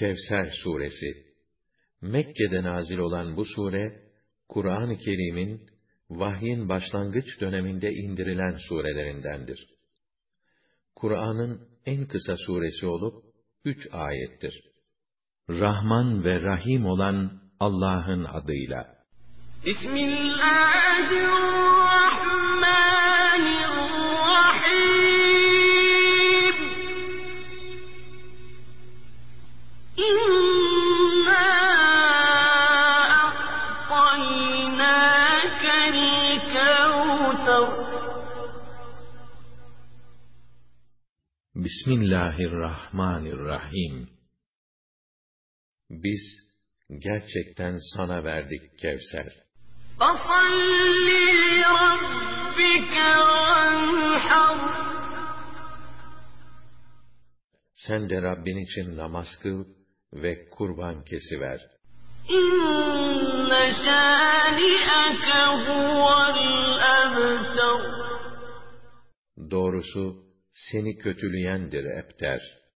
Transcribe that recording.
Kevser suresi Mekke'de nazil olan bu sure Kur'an-ı Kerim'in vahyin başlangıç döneminde indirilen surelerindendir. Kur'an'ın en kısa suresi olup üç ayettir. Rahman ve Rahim olan Allah'ın adıyla. Bismillahirrahmanirrahim. Bismillahirrahmanirrahim. Biz gerçekten sana verdik Kevser. Sen de Rabbin için namaz kıl ve kurban kesiver. İnne şâni'eke huvel ebter. Doğrusu seni kötüleyendir Ebter.